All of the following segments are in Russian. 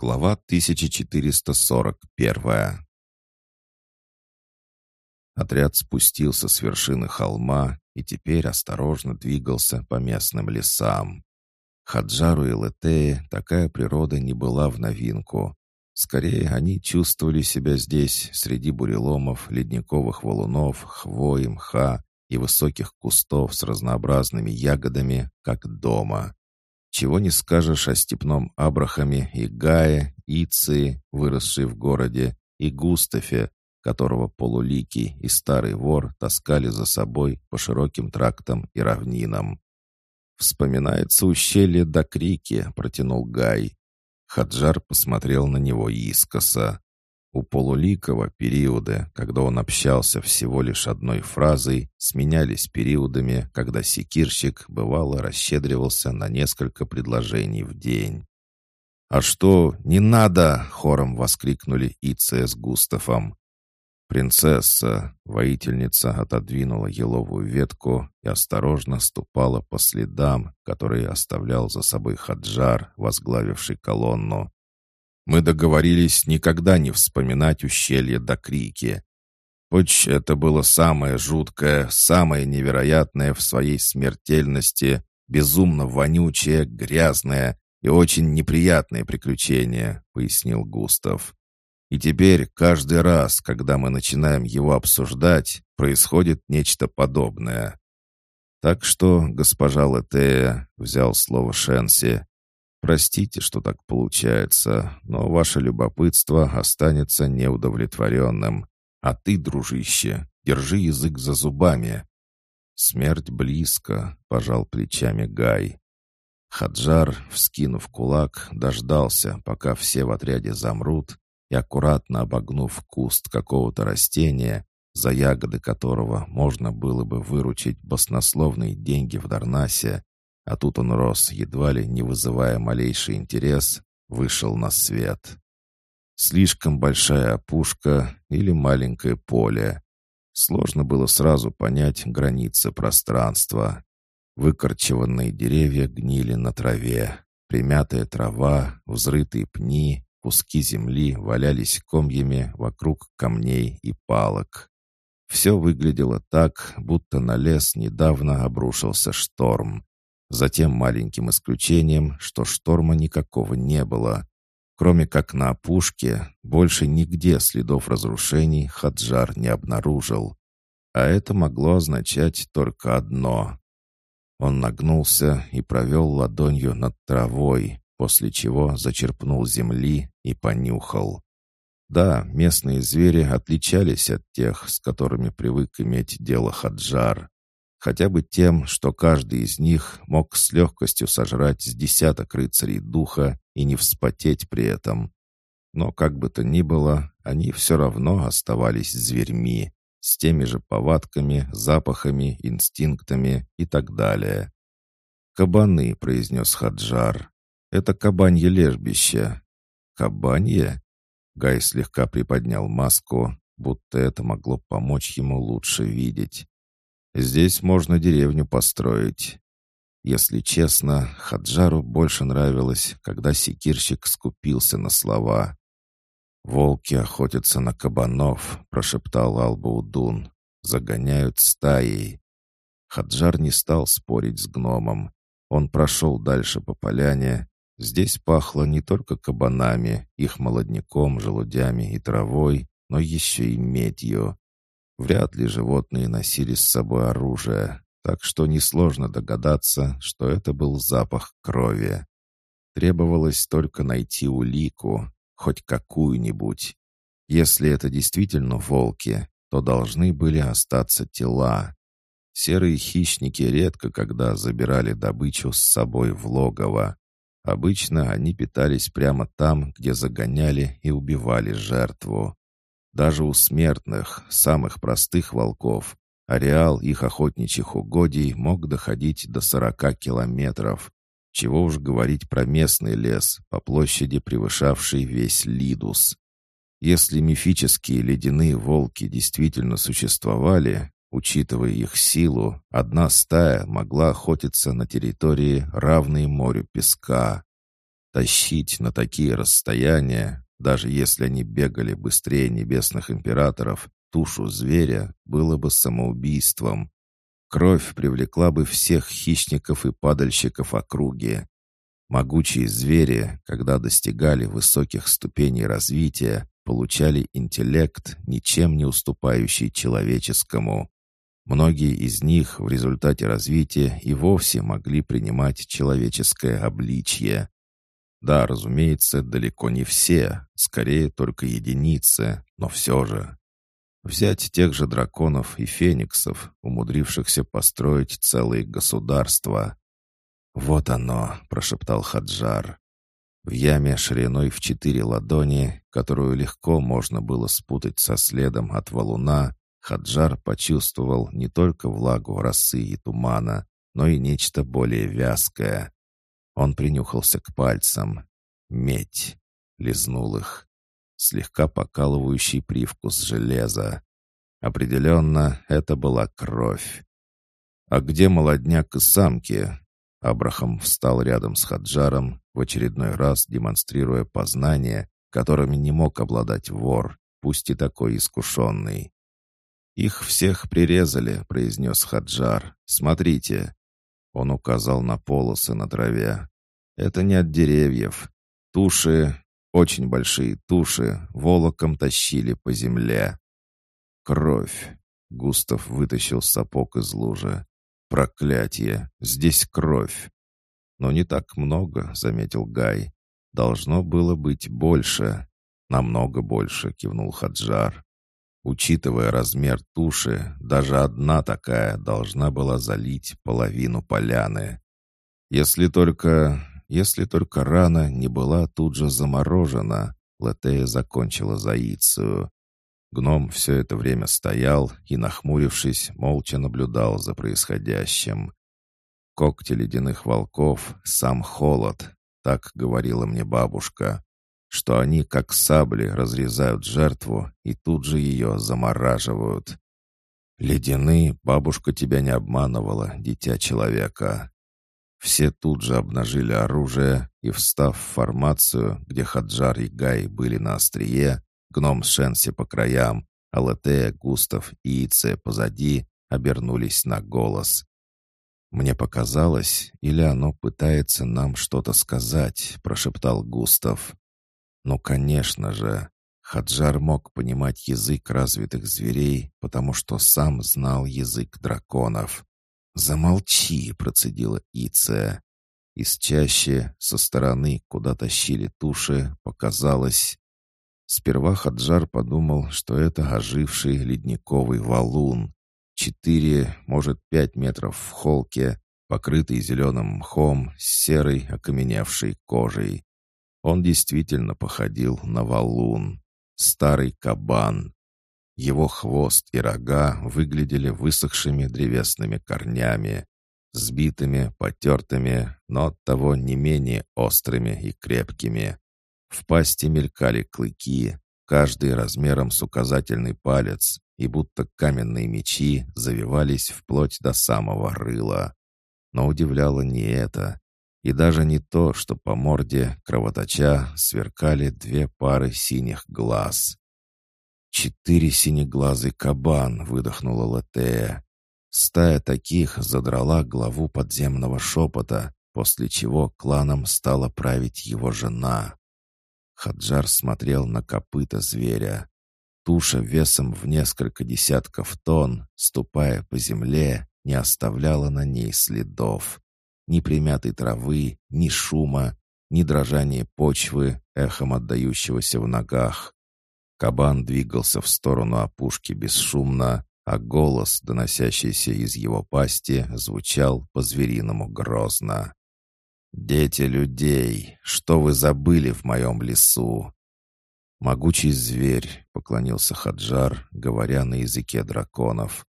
Глава 1441 Отряд спустился с вершины холма и теперь осторожно двигался по местным лесам. Хаджару и Летее такая природа не была в новинку. Скорее, они чувствовали себя здесь, среди буреломов, ледниковых валунов, хвои, мха и высоких кустов с разнообразными ягодами, как дома. Чего не скажешь о степном Абрахаме и Гае, Иции, выросшей в городе, и Густафе, которого полуликий и старый вор таскали за собой по широким трактам и равнинам. «Вспоминается ущелье до крики», — протянул Гай. Хаджар посмотрел на него искоса. У полуликого периоды, когда он общался всего лишь одной фразой, сменялись периодами, когда секирщик бывало расщедривался на несколько предложений в день. «А что, не надо!» — хором воскликнули Иция с Густафом. Принцесса, воительница, отодвинула еловую ветку и осторожно ступала по следам, которые оставлял за собой Хаджар, возглавивший колонну. Мы договорились никогда не вспоминать ущелье до крики. Хоть это было самое жуткое, самое невероятное в своей смертельности, безумно вонючее, грязное и очень неприятное приключение, пояснил Густав. И теперь каждый раз, когда мы начинаем его обсуждать, происходит нечто подобное. Так что, госпожа Летея, взял слово Шенси, Простите, что так получается, но ваше любопытство останется неудовлетворенным. А ты, дружище, держи язык за зубами. Смерть близко, пожал плечами Гай. Хаджар, вскинув кулак, дождался, пока все в отряде замрут, и, аккуратно обогнув куст какого-то растения, за ягоды которого можно было бы выручить баснословные деньги в Дарнасе, а тут он рос, едва ли не вызывая малейший интерес, вышел на свет. Слишком большая опушка или маленькое поле. Сложно было сразу понять границы пространства. Выкорчеванные деревья гнили на траве. Примятая трава, взрытые пни, куски земли валялись комьями вокруг камней и палок. Все выглядело так, будто на лес недавно обрушился шторм. Затем маленьким исключением, что шторма никакого не было. Кроме как на опушке, больше нигде следов разрушений Хаджар не обнаружил. А это могло означать только одно. Он нагнулся и провел ладонью над травой, после чего зачерпнул земли и понюхал. Да, местные звери отличались от тех, с которыми привык иметь дело Хаджар хотя бы тем, что каждый из них мог с легкостью сожрать с десяток рыцарей духа и не вспотеть при этом. Но как бы то ни было, они все равно оставались зверьми, с теми же повадками, запахами, инстинктами и так далее. «Кабаны», — произнес Хаджар. «Это кабанье лежбище». «Кабанье?» Гай слегка приподнял маску, будто это могло помочь ему лучше видеть. Здесь можно деревню построить. Если честно, Хаджару больше нравилось, когда секирщик скупился на слова. «Волки охотятся на кабанов», — прошептал Албаудун. «Загоняют стаей». Хаджар не стал спорить с гномом. Он прошел дальше по поляне. Здесь пахло не только кабанами, их молодняком, желудями и травой, но еще и медью. Вряд ли животные носили с собой оружие, так что несложно догадаться, что это был запах крови. Требовалось только найти улику, хоть какую-нибудь. Если это действительно волки, то должны были остаться тела. Серые хищники редко когда забирали добычу с собой в логово. Обычно они питались прямо там, где загоняли и убивали жертву. Даже у смертных, самых простых волков, ареал их охотничьих угодий мог доходить до 40 километров. Чего уж говорить про местный лес, по площади превышавший весь Лидус. Если мифические ледяные волки действительно существовали, учитывая их силу, одна стая могла охотиться на территории, равной морю песка. Тащить на такие расстояния, даже если они бегали быстрее небесных императоров, тушу зверя было бы самоубийством. Кровь привлекла бы всех хищников и падальщиков округи. Могучие звери, когда достигали высоких ступеней развития, получали интеллект, ничем не уступающий человеческому. Многие из них в результате развития и вовсе могли принимать человеческое обличье. Да, разумеется, далеко не все, скорее только единицы, но все же. Взять тех же драконов и фениксов, умудрившихся построить целые государства. «Вот оно», — прошептал Хаджар. В яме шириной в четыре ладони, которую легко можно было спутать со следом от валуна, Хаджар почувствовал не только влагу росы и тумана, но и нечто более вязкое. Он принюхался к пальцам. Медь. Лизнул их. Слегка покалывающий привкус железа. Определенно, это была кровь. «А где молодняк и самки?» Абрахам встал рядом с Хаджаром, в очередной раз демонстрируя познания, которыми не мог обладать вор, пусть и такой искушенный. «Их всех прирезали», — произнес Хаджар. «Смотрите». Он указал на полосы на траве. «Это не от деревьев. Туши, очень большие туши, волоком тащили по земле. Кровь. Густав вытащил сапог из лужи. «Проклятие! Здесь кровь!» «Но не так много», — заметил Гай. «Должно было быть больше». «Намного больше», — кивнул Хаджар. Учитывая размер туши, даже одна такая должна была залить половину поляны. Если только... если только рана не была тут же заморожена, Латея закончила заицию. Гном все это время стоял и, нахмурившись, молча наблюдал за происходящим. Когти ледяных волков — сам холод, так говорила мне бабушка, что они, как сабли, разрезают жертву и тут же ее замораживают. Ледяные, бабушка тебя не обманывала, дитя человека. Все тут же обнажили оружие и, встав в формацию, где Хаджар и Гай были на острие, Гном Шенси по краям, а Латея, Густав и Ице позади обернулись на голос. «Мне показалось, или оно пытается нам что-то сказать», — прошептал Густав. «Ну, конечно же». Хаджар мог понимать язык развитых зверей, потому что сам знал язык драконов. «Замолчи!» — процедила Иция. Из чаще, со стороны, куда тащили туши, показалось... Сперва Хаджар подумал, что это оживший ледниковый валун. Четыре, может, пять метров в холке, покрытый зеленым мхом с серой окаменевшей кожей. Он действительно походил на валун. Старый кабан. Его хвост и рога выглядели высохшими древесными корнями, сбитыми, потертыми, но оттого не менее острыми и крепкими. В пасти мелькали клыки, каждый размером с указательный палец, и будто каменные мечи завивались вплоть до самого рыла. Но удивляло не это, и даже не то, что по морде кровоточа сверкали две пары синих глаз. «Четыре синеглазый кабан!» — выдохнула Латея. Стая таких задрала главу подземного шепота, после чего кланом стала править его жена. Хаджар смотрел на копыта зверя. Туша весом в несколько десятков тонн, ступая по земле, не оставляла на ней следов. Ни примятой травы, ни шума, ни дрожания почвы, эхом отдающегося в ногах. Кабан двигался в сторону опушки бесшумно, а голос, доносящийся из его пасти, звучал по-звериному грозно. «Дети людей, что вы забыли в моем лесу?» «Могучий зверь», — поклонился Хаджар, говоря на языке драконов.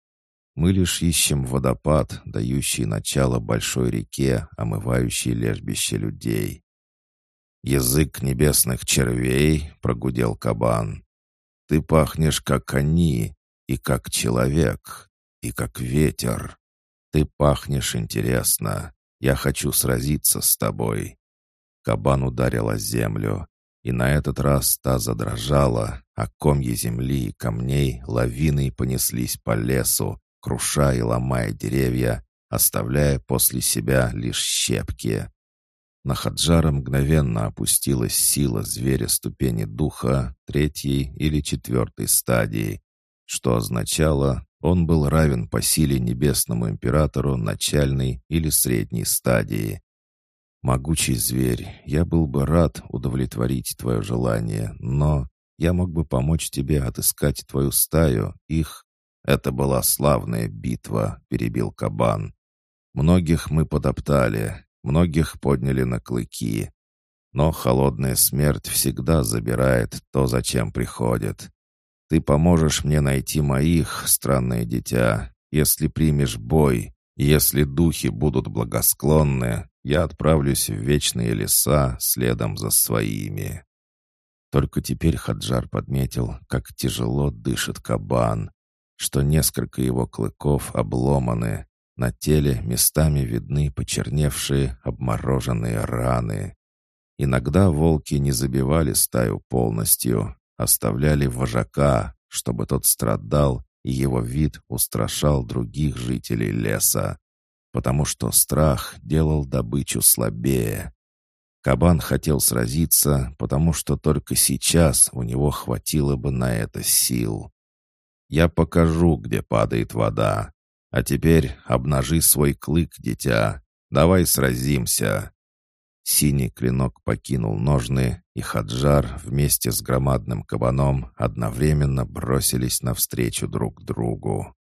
«Мы лишь ищем водопад, дающий начало большой реке, омывающей лежбище людей». «Язык небесных червей», — прогудел кабан. «Ты пахнешь, как они, и как человек, и как ветер. Ты пахнешь интересно. Я хочу сразиться с тобой». Кабан ударил о землю. И на этот раз та задрожала, а комья земли и камней лавиной понеслись по лесу, круша и ломая деревья, оставляя после себя лишь щепки. На Хаджара мгновенно опустилась сила зверя ступени духа третьей или четвертой стадии, что означало, он был равен по силе небесному императору начальной или средней стадии. «Могучий зверь, я был бы рад удовлетворить твое желание, но я мог бы помочь тебе отыскать твою стаю, их...» «Это была славная битва», — перебил кабан. «Многих мы подоптали, многих подняли на клыки. Но холодная смерть всегда забирает то, зачем приходит. Ты поможешь мне найти моих, странное дитя, если примешь бой, если духи будут благосклонны, я отправлюсь в вечные леса следом за своими». Только теперь Хаджар подметил, как тяжело дышит кабан, что несколько его клыков обломаны, на теле местами видны почерневшие, обмороженные раны. Иногда волки не забивали стаю полностью, оставляли вожака, чтобы тот страдал, и его вид устрашал других жителей леса потому что страх делал добычу слабее. Кабан хотел сразиться, потому что только сейчас у него хватило бы на это сил. «Я покажу, где падает вода. А теперь обнажи свой клык, дитя. Давай сразимся». Синий клинок покинул ножны, и Хаджар вместе с громадным кабаном одновременно бросились навстречу друг другу.